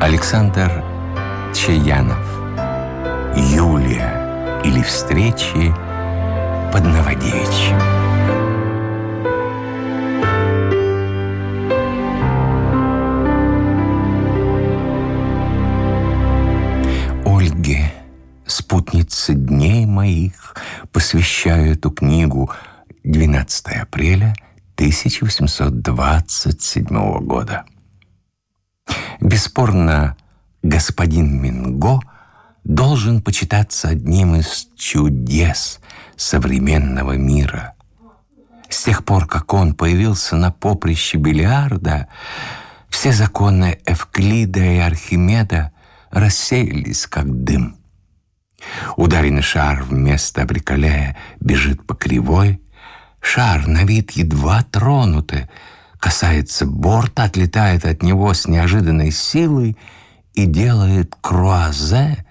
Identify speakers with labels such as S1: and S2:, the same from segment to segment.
S1: Александр Чаянов Юлия или встречи под Новодевичьим Ольге, спутнице дней моих, посвящаю эту книгу 12 апреля 1827 года. Бесспорно, господин Минго должен почитаться одним из чудес современного мира. С тех пор, как он появился на поприще бильярда, все законы Эвклида и Архимеда рассеялись, как дым. Ударенный шар вместо бриколя бежит по кривой, шар на вид едва тронутый, касается борта, отлетает от него с неожиданной силой и делает круазе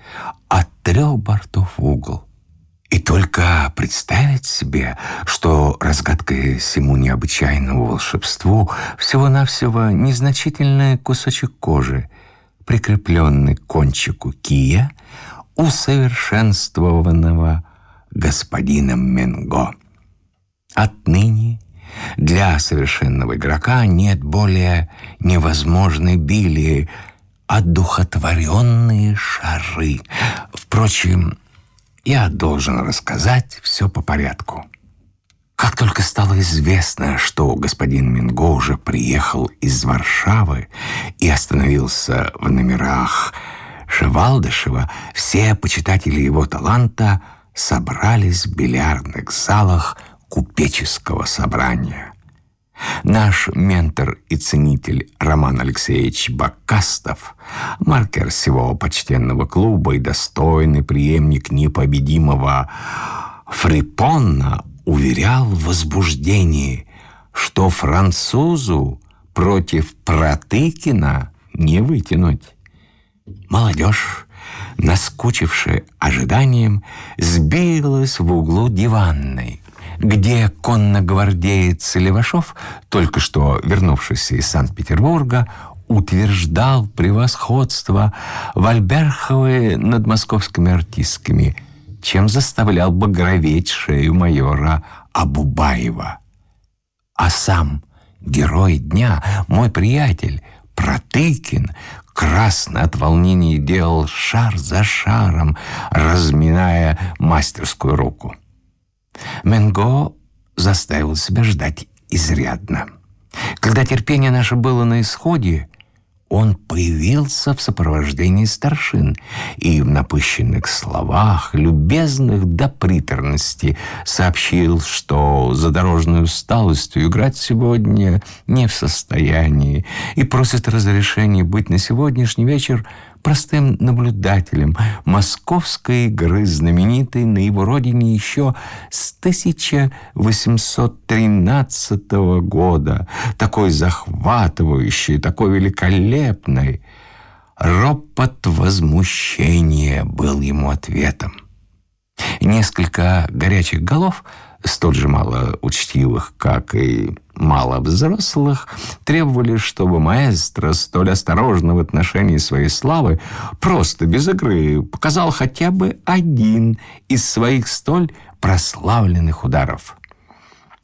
S1: от трех бортов в угол. И только представить себе, что разгадкой всему необычайному волшебству всего-навсего незначительный кусочек кожи, прикрепленный к кончику кия, усовершенствованного господином Менго. Отныне для совершенного игрока нет более невозможной били, одухотворенные шары. Впрочем, я должен рассказать все по порядку. Как только стало известно, что господин Минго уже приехал из Варшавы и остановился в номерах Шевалдышева, все почитатели его таланта собрались в бильярдных залах купеческого собрания. Наш ментор и ценитель Роман Алексеевич Бакастов, маркер всего почтенного клуба и достойный преемник непобедимого Фрипонна, уверял в возбуждении, что французу против Протыкина не вытянуть. Молодежь, наскучившая ожиданием, сбилась в углу диванной, где конногвардеец Левашов, только что вернувшийся из Санкт-Петербурга, утверждал превосходство Вальберховой над московскими артистками, чем заставлял багроветь шею майора Абубаева. А сам герой дня, мой приятель, Протыкин, красно от волнения делал шар за шаром, разминая мастерскую руку. Менго заставил себя ждать изрядно. Когда терпение наше было на исходе, он появился в сопровождении старшин и в напыщенных словах, любезных до приторности, сообщил, что за дорожной усталостью играть сегодня не в состоянии и просит разрешения быть на сегодняшний вечер простым наблюдателем московской игры, знаменитой на его родине еще с 1813 года, такой захватывающей, такой великолепной. Ропот возмущения был ему ответом. Несколько горячих голов – столь же мало учтивых, как и мало взрослых, требовали, чтобы маэстро, столь осторожно в отношении своей славы, просто без игры показал хотя бы один из своих столь прославленных ударов.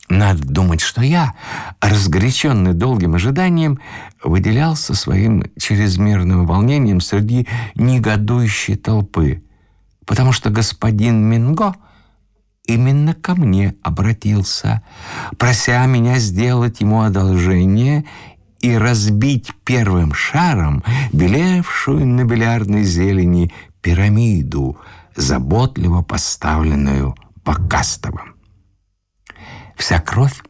S1: Надо думать, что я, разгоряченный долгим ожиданием, выделялся своим чрезмерным волнением среди негодующей толпы, потому что господин Минго — именно ко мне обратился, прося меня сделать ему одолжение и разбить первым шаром белевшую на бильярдной зелени пирамиду, заботливо поставленную Покастовым. Вся кровь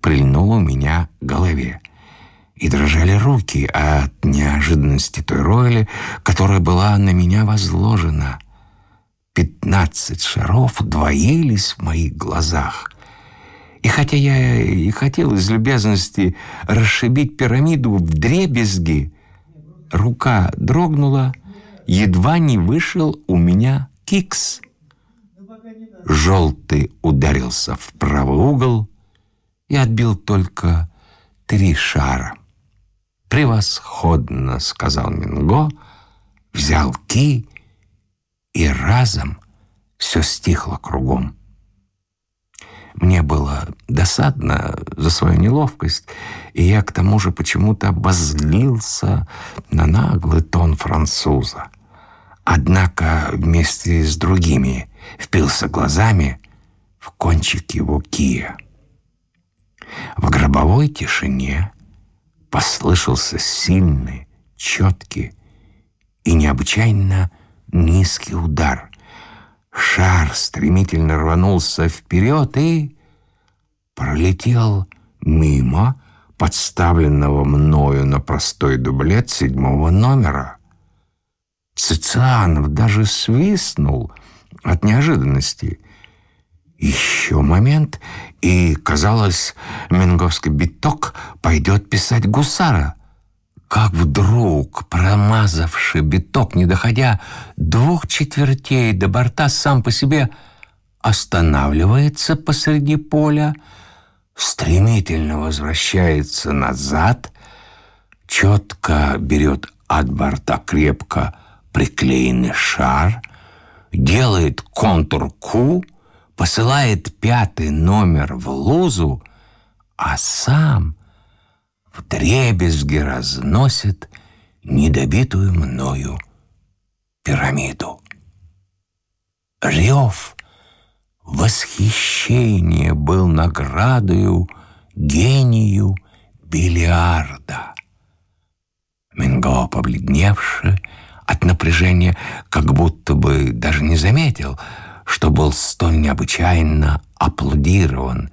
S1: прильнула у меня к голове, и дрожали руки от неожиданности той роли, которая была на меня возложена. Пятнадцать шаров двоились в моих глазах. И хотя я и хотел из любезности расшибить пирамиду в дребезги, рука дрогнула, едва не вышел у меня кикс. Желтый ударился в правый угол и отбил только три шара. «Превосходно!» — сказал Минго, взял ки, и разом все стихло кругом. Мне было досадно за свою неловкость, и я к тому же почему-то обозлился на наглый тон француза. Однако вместе с другими впился глазами в кончик его кия. В гробовой тишине послышался сильный, четкий и необычайно низкий удар. Шар стремительно рванулся вперед и пролетел мимо подставленного мною на простой дублет седьмого номера. Цицианов даже свистнул от неожиданности. Еще момент, и, казалось, Менговский биток пойдет писать гусара. Как вдруг, промазавший биток, не доходя двух четвертей до борта, сам по себе останавливается посреди поля, стремительно возвращается назад, четко берет от борта крепко приклеенный шар, делает контур Q, посылает пятый номер в лузу, а сам в дребезги разносит недобитую мною пирамиду. Рев восхищение был наградою гению бильярда. Минго, побледневший, от напряжения, как будто бы даже не заметил, что был столь необычайно аплодирован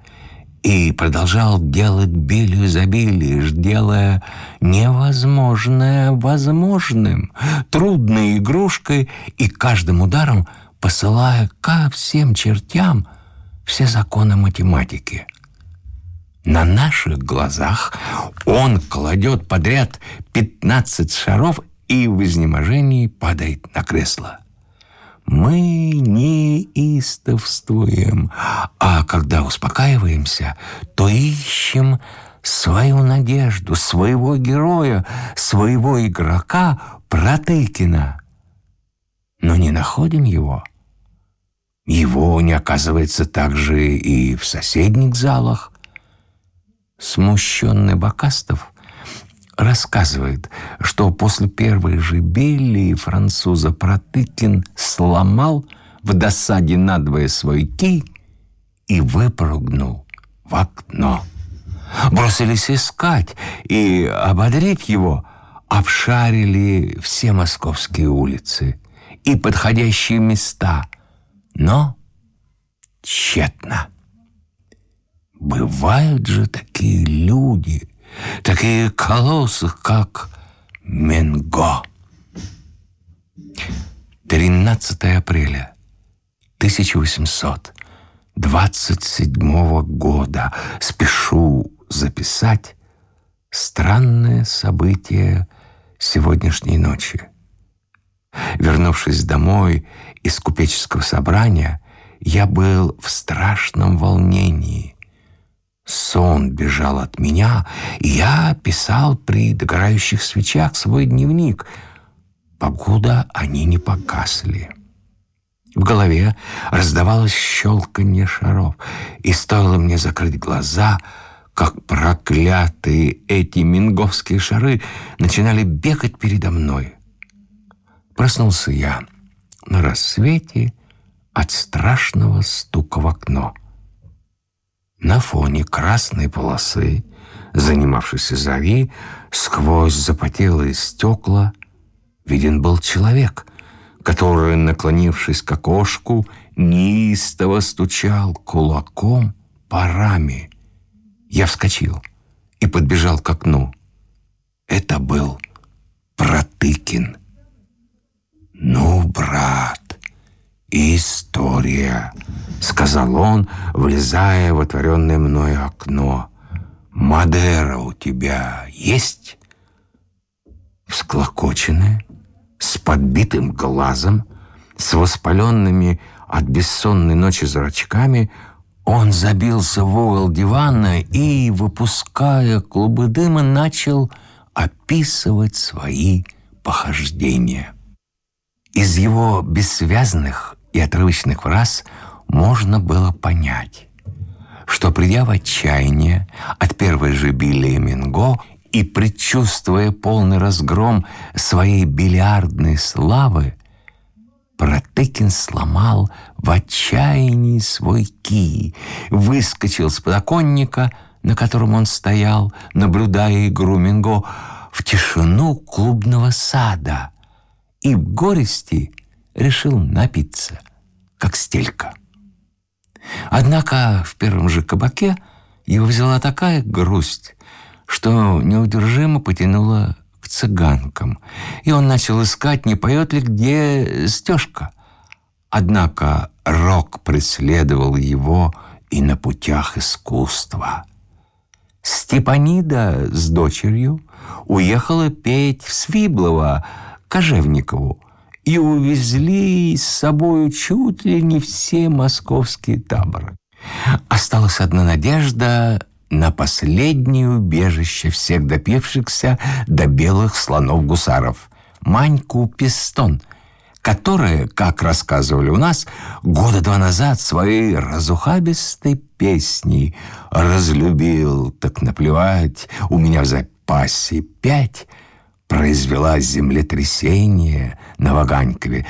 S1: и продолжал делать белью за белью, делая невозможное возможным, трудной игрушкой и каждым ударом посылая ко всем чертям все законы математики. На наших глазах он кладет подряд 15 шаров и в изнеможении падает на кресло. Мы неистовствуем, а когда успокаиваемся, то ищем свою надежду, своего героя, своего игрока Протыкина. Но не находим его. Его не оказывается также и в соседних залах. Смущенный Бакастов рассказывает, что после первой же белли француза Протыкин сломал в досаде надвое свой кий и выпрыгнул в окно. Бросились искать и ободрить его, обшарили все московские улицы и подходящие места, но тщетно. Бывают же такие люди, такие колоссы, как Менго. 13 апреля 1827 года спешу записать странное событие сегодняшней ночи. Вернувшись домой из купеческого собрания, я был в страшном волнении. Сон бежал от меня, и я писал при догорающих свечах свой дневник, покуда они не погасли. В голове раздавалось щелканье шаров, и стоило мне закрыть глаза, как проклятые эти минговские шары начинали бегать передо мной. Проснулся я на рассвете от страшного стука в окно. На фоне красной полосы, занимавшейся зари, сквозь запотелые стекла, виден был человек, который, наклонившись к окошку, неистово стучал кулаком по раме. Я вскочил и подбежал к окну. Это был Протыкин. «Ну, брат, история», — сказал он, влезая в отворенное мною окно. «Мадера у тебя есть?» Всклокоченная, с подбитым глазом, с воспаленными от бессонной ночи зрачками, он забился в угол дивана и, выпуская клубы дыма, начал описывать свои похождения. Из его бессвязных и отрывочных фраз можно было понять, что, придя в отчаяние от первой же Билли Минго и предчувствуя полный разгром своей бильярдной славы, Протыкин сломал в отчаянии свой кий, выскочил с подоконника, на котором он стоял, наблюдая игру Минго, в тишину клубного сада и в горести решил напиться, как стелька. Однако в первом же кабаке его взяла такая грусть, что неудержимо потянула к цыганкам, и он начал искать, не поет ли где стежка. Однако рок преследовал его и на путях искусства. Степанида с дочерью уехала петь в Свиблово Кожевникову и увезли с собой чуть ли не все московские таборы. Осталась одна надежда на последнее убежище всех допившихся до белых слонов-гусаров — Маньку Пистон, которая, как рассказывали у нас, года два назад своей разухабистой песней «Разлюбил, так наплевать, у меня в запасе пять» произвела землетрясение на Ваганькове,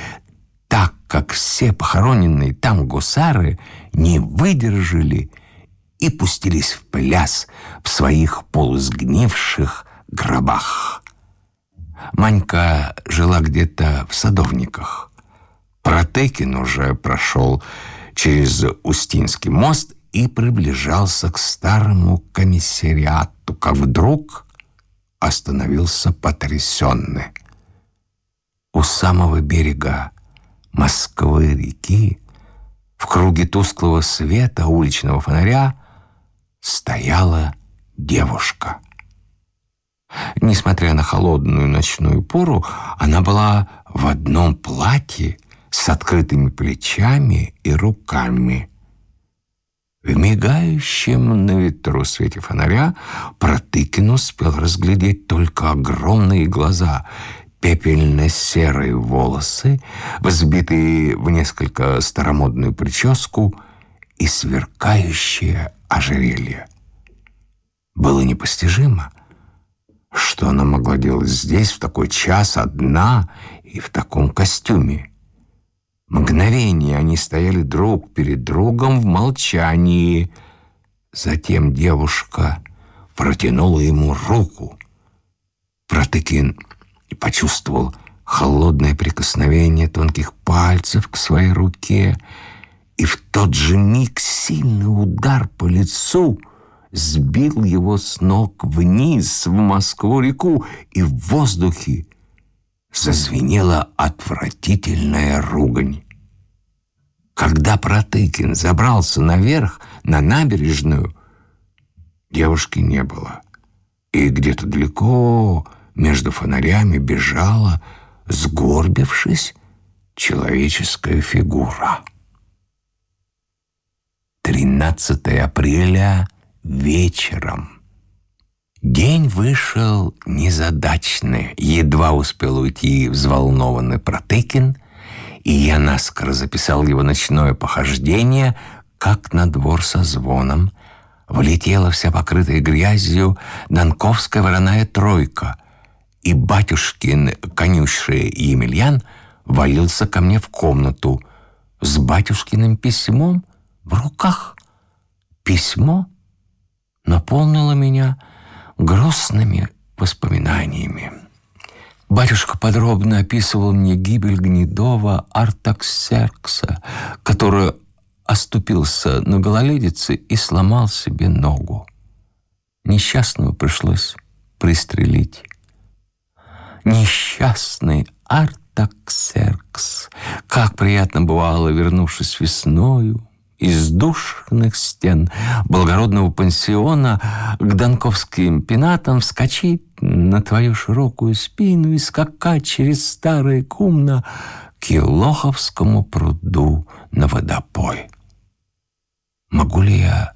S1: так как все похороненные там гусары не выдержали – и пустились в пляс в своих полусгнивших гробах. Манька жила где-то в Садовниках. Протекин уже прошел через Устинский мост и приближался к старому комиссариату, как вдруг остановился потрясенный. У самого берега Москвы-реки в круге тусклого света уличного фонаря стояла девушка. Несмотря на холодную ночную пору, она была в одном платье с открытыми плечами и руками. В мигающем на ветру свете фонаря Протыкин успел разглядеть только огромные глаза, пепельно-серые волосы, взбитые в несколько старомодную прическу и сверкающие ожерелье. Было непостижимо, что она могла делать здесь в такой час одна и в таком костюме. Мгновение они стояли друг перед другом в молчании. Затем девушка протянула ему руку. Протыкин почувствовал холодное прикосновение тонких пальцев к своей руке — и в тот же миг сильный удар по лицу сбил его с ног вниз в Москву-реку, и в воздухе зазвенела отвратительная ругань. Когда Протыкин забрался наверх, на набережную, девушки не было. И где-то далеко между фонарями бежала, сгорбившись, человеческая фигура. 13 апреля вечером. День вышел незадачный. Едва успел уйти взволнованный Протыкин, и я наскоро записал его ночное похождение, как на двор со звоном влетела вся покрытая грязью донковская вороная тройка, и батюшкин конюший Емельян валился ко мне в комнату с батюшкиным письмом, в руках. Письмо наполнило меня грустными воспоминаниями. Батюшка подробно описывал мне гибель гнедого Артаксеркса, который оступился на гололедице и сломал себе ногу. Несчастную пришлось пристрелить. Несчастный Артаксеркс! Как приятно бывало, вернувшись весною, из душных стен благородного пансиона к донковским пенатам вскочить на твою широкую спину и скакать через старое кумно к Елоховскому пруду на водопой. Могу ли я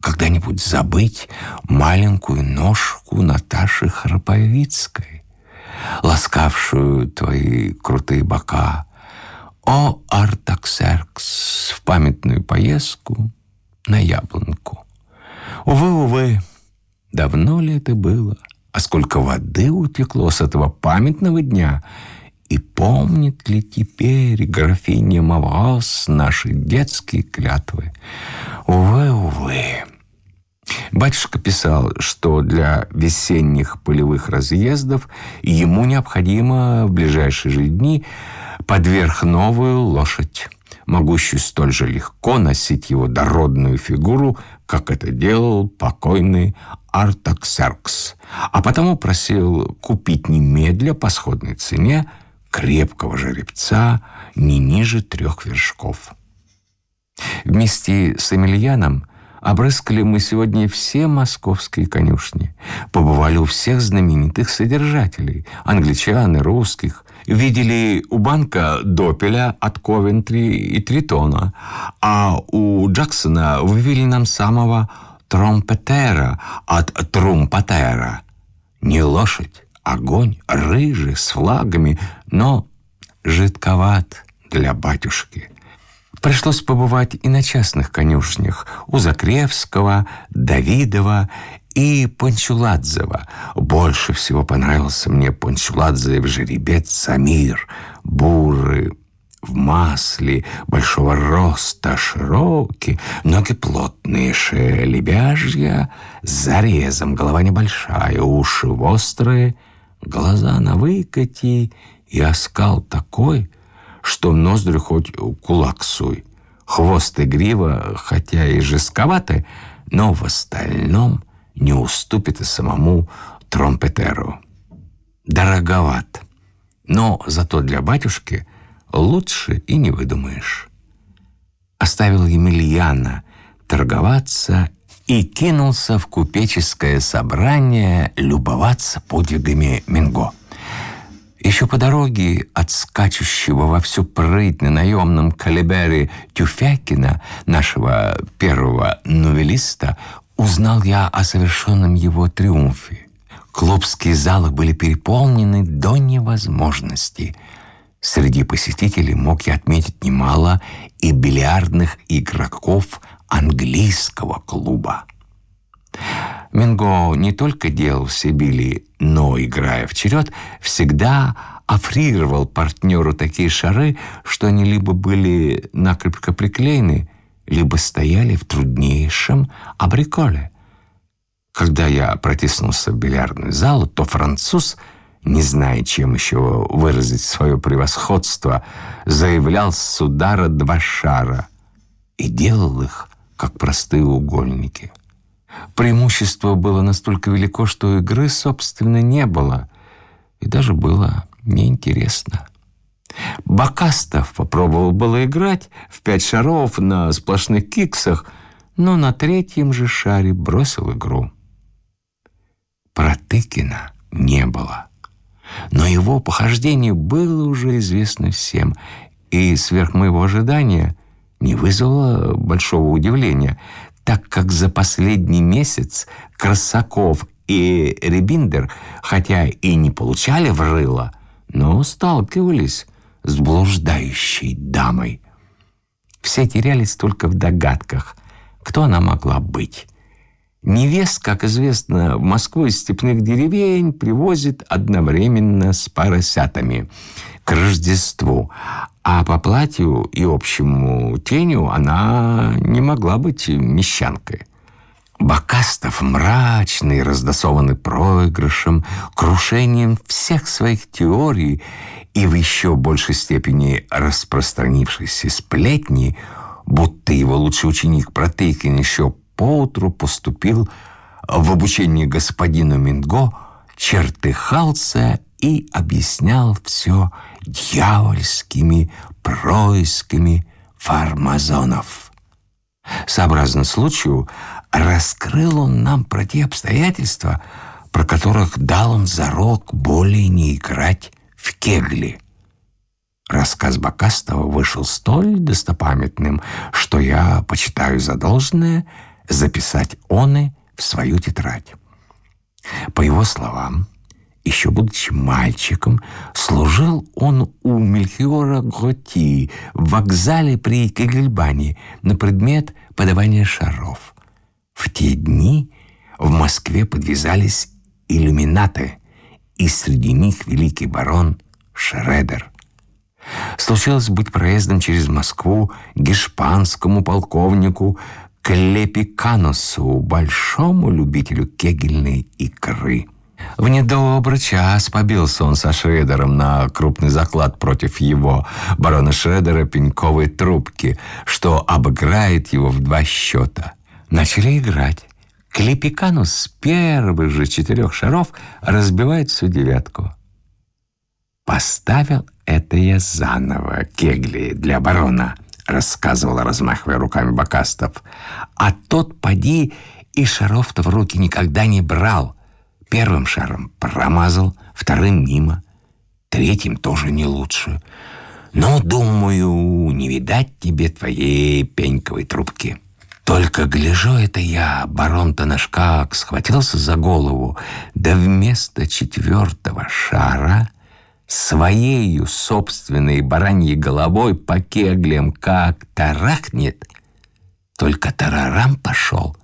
S1: когда-нибудь забыть маленькую ножку Наташи Храповицкой, ласкавшую твои крутые бока, о Артаксеркс в памятную поездку на Яблонку. Увы, увы, давно ли это было? А сколько воды утекло с этого памятного дня? И помнит ли теперь графиня Мавас наши детские клятвы? Увы, увы. Батюшка писал, что для весенних полевых разъездов ему необходимо в ближайшие же дни подверх новую лошадь, могущую столь же легко носить его дородную фигуру, как это делал покойный Артаксеркс, а потому просил купить немедля по сходной цене крепкого жеребца не ниже трех вершков. Вместе с Эмильяном Обрыскали мы сегодня все московские конюшни. Побывали у всех знаменитых содержателей, англичан и русских. Видели у банка Допеля от Ковентри и Тритона, а у Джексона вывели нам самого Тромпетера от Трумпатера. Не лошадь, огонь, рыжий, с флагами, но жидковат для батюшки. Пришлось побывать и на частных конюшнях у Закревского, Давидова и Панчуладзева. Больше всего понравился мне Панчуладзев жеребец Самир, буры, в масле, большого роста, широкий, ноги плотные, шея лебяжья, с зарезом, голова небольшая, уши острые, глаза на выкате и оскал такой, что ноздри хоть кулак суй. Хвост и грива, хотя и жестковаты, но в остальном не уступит и самому тромпетеру. Дороговат, но зато для батюшки лучше и не выдумаешь. Оставил Емельяна торговаться и кинулся в купеческое собрание любоваться подвигами Минго. Еще по дороге от скачущего во всю прыть на наемном калибере Тюфякина, нашего первого новелиста, узнал я о совершенном его триумфе. Клубские залы были переполнены до невозможности. Среди посетителей мог я отметить немало и бильярдных игроков английского клуба. Минго не только делал все били, но, играя в черед, всегда африровал партнеру такие шары, что они либо были накрепко приклеены, либо стояли в труднейшем абриколе. Когда я протиснулся в бильярдный зал, то француз, не зная, чем еще выразить свое превосходство, заявлял с удара два шара и делал их, как простые угольники — Преимущество было настолько велико, что игры, собственно, не было. И даже было неинтересно. Бакастов попробовал было играть в пять шаров на сплошных киксах, но на третьем же шаре бросил игру. Протыкина не было. Но его похождение было уже известно всем, и сверх моего ожидания не вызвало большого удивления — так как за последний месяц Красаков и Ребиндер, хотя и не получали в рыло, но сталкивались с блуждающей дамой. Все терялись только в догадках, кто она могла быть. Невест, как известно, в Москву из степных деревень привозит одновременно с поросятами к Рождеству, а по платью и общему теню она не могла быть мещанкой. Бакастов, мрачный, раздосованный проигрышем, крушением всех своих теорий и в еще большей степени распространившейся сплетни, будто его лучший ученик Протыкин еще поутру поступил в обучение господину Минго, чертыхался и объяснял все дьявольскими происками фармазонов. Сообразно случаю, раскрыл он нам про те обстоятельства, про которых дал он зарок более не играть в кегли. Рассказ Бакастова вышел столь достопамятным, что я почитаю за должное записать оны в свою тетрадь. По его словам, еще будучи мальчиком, служил он у Мельхиора Гроти в вокзале при Кегельбане на предмет подавания шаров. В те дни в Москве подвязались иллюминаты, и среди них великий барон Шредер. Случилось быть проездом через Москву гешпанскому полковнику Клепиканусу, большому любителю кегельной икры. В недобрый час побился он со Шредером на крупный заклад против его, барона Шредера, пеньковой трубки, что обыграет его в два счета. Начали играть. Клепиканус с первых же четырех шаров разбивает всю девятку. «Поставил это я заново, кегли, для барона», — рассказывала, размахивая руками Бакастов. «А тот, поди, и шаров-то в руки никогда не брал. Первым шаром промазал, вторым мимо, третьим тоже не лучше. Но, думаю, не видать тебе твоей пеньковой трубки». Только гляжу это я, барон-то наш как схватился за голову, да вместо четвертого шара своею собственной бараньей головой по кеглям как тарахнет, только тарарам пошел.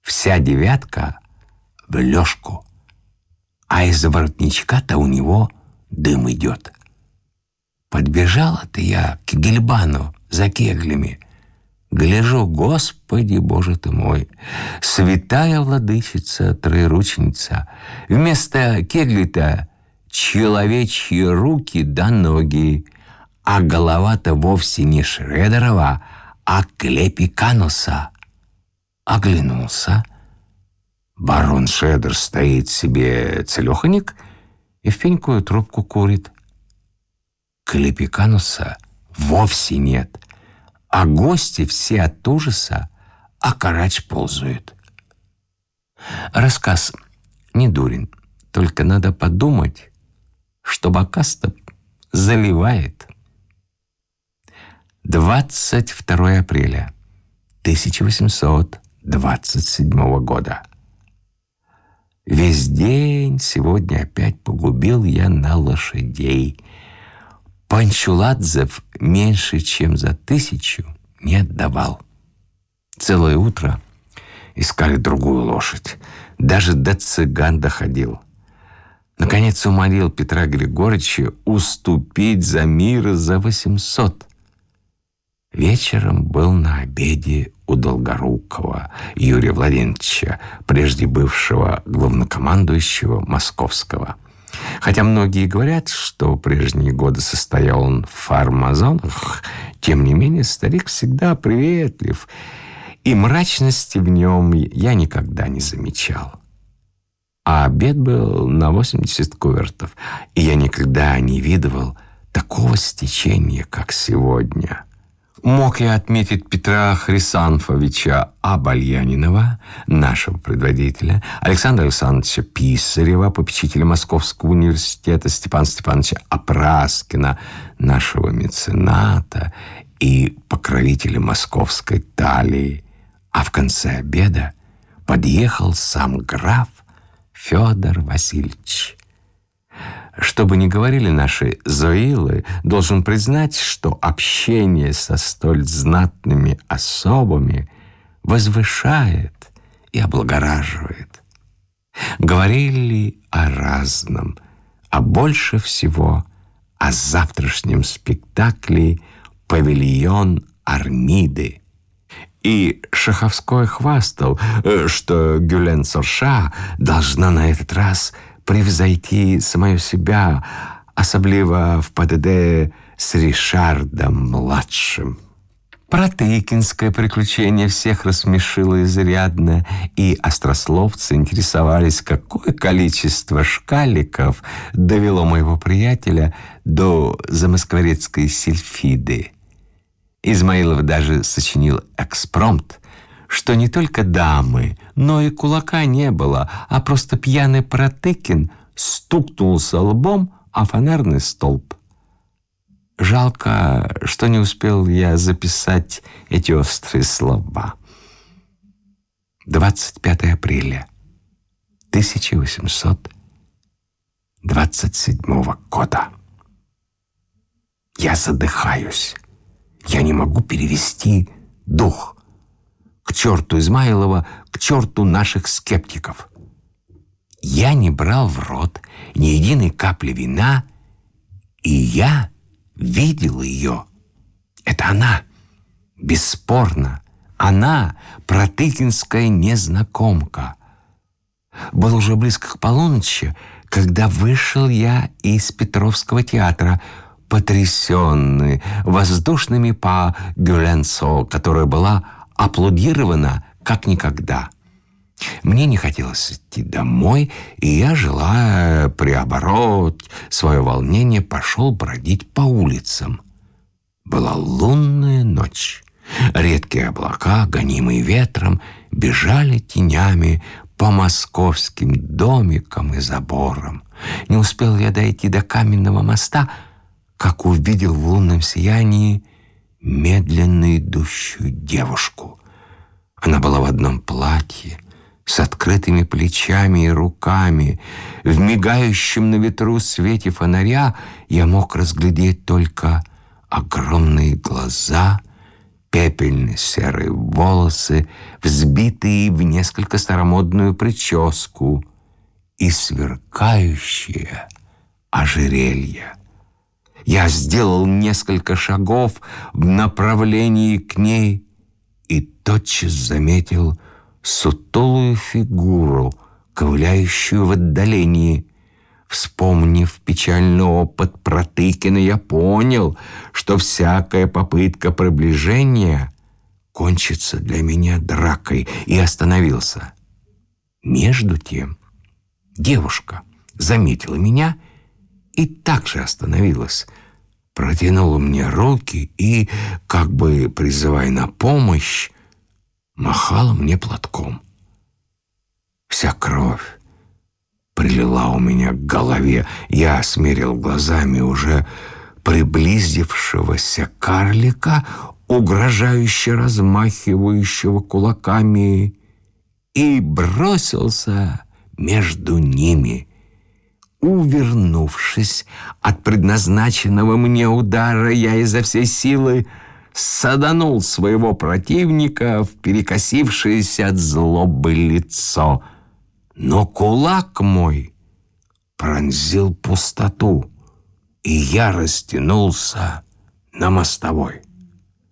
S1: Вся девятка в лёжку, а из воротничка-то у него дым идет. Подбежала-то я к Гельбану за кеглями. Гляжу, Господи, Боже ты мой, святая владычица, троеручница, вместо кегли-то человечьи руки да ноги, а голова-то вовсе не Шредерова, а Клепи Кануса. Оглянулся. Барон Шредер стоит себе целеханик и в пенькую трубку курит. Клепи Кануса вовсе нет, а гости все от ужаса, а карач ползают. Рассказ не дурен, только надо подумать, что Бакаста заливает. 22 апреля 1827 года. Весь день сегодня опять погубил я на лошадей. Панчуладзев меньше, чем за тысячу не отдавал. Целое утро искали другую лошадь. Даже до цыган доходил. Наконец умолил Петра Григорьевича уступить за мир за 800. Вечером был на обеде у Долгорукова Юрия Владимировича, прежде бывшего главнокомандующего Московского. Хотя многие говорят, что в прежние годы состоял он в фармазонах, тем не менее старик всегда приветлив, и мрачности в нем я никогда не замечал а обед был на 80 кувертов, и я никогда не видывал такого стечения, как сегодня. Мог я отметить Петра Хрисанфовича Абальянинова, нашего предводителя, Александра Александровича Писарева, попечителя Московского университета, Степана Степановича Апраскина, нашего мецената и покровителя московской талии. А в конце обеда подъехал сам граф Федор Васильевич. Что бы ни говорили наши зоилы, должен признать, что общение со столь знатными особами возвышает и облагораживает. Говорили о разном, а больше всего о завтрашнем спектакле «Павильон Армиды», и Шаховской хвастал, э, что Гюлен Сорша должна на этот раз превзойти самую себя, особливо в ПДД с Ришардом-младшим. Протыкинское приключение всех рассмешило изрядно, и острословцы интересовались, какое количество шкаликов довело моего приятеля до замоскворецкой сельфиды. Измаилов даже сочинил экспромт, что не только дамы, но и кулака не было, а просто пьяный Протыкин стукнулся лбом о фонарный столб. Жалко, что не успел я записать эти острые слова. 25 апреля 1827 года. Я задыхаюсь. Я не могу перевести дух. К черту Измайлова, к черту наших скептиков. Я не брал в рот ни единой капли вина, и я видел ее. Это она, бесспорно, она, протыкинская незнакомка. Было уже близко к полуночи, когда вышел я из Петровского театра, потрясенный воздушными по Гюленцо, которая была аплодирована как никогда. Мне не хотелось идти домой, и я, желая приобороть свое волнение, пошел бродить по улицам. Была лунная ночь. Редкие облака, гонимые ветром, бежали тенями по московским домикам и заборам. Не успел я дойти до каменного моста, как увидел в лунном сиянии медленно идущую девушку. Она была в одном платье, с открытыми плечами и руками. В мигающем на ветру свете фонаря я мог разглядеть только огромные глаза — пепельно-серые волосы, взбитые в несколько старомодную прическу и сверкающее ожерелье. Я сделал несколько шагов в направлении к ней и тотчас заметил сутулую фигуру, ковыляющую в отдалении. Вспомнив печальный опыт Протыкина, я понял, что всякая попытка приближения кончится для меня дракой, и остановился. Между тем девушка заметила меня и также остановилась, протянула мне руки и, как бы призывая на помощь, махала мне платком. Вся кровь прилила у меня к голове. Я смерил глазами уже приблизившегося карлика, угрожающе размахивающего кулаками, и бросился между ними. Увернувшись от предназначенного мне удара, я изо всей силы саданул своего противника в перекосившееся от злобы лицо — но кулак мой пронзил пустоту, и я растянулся на мостовой.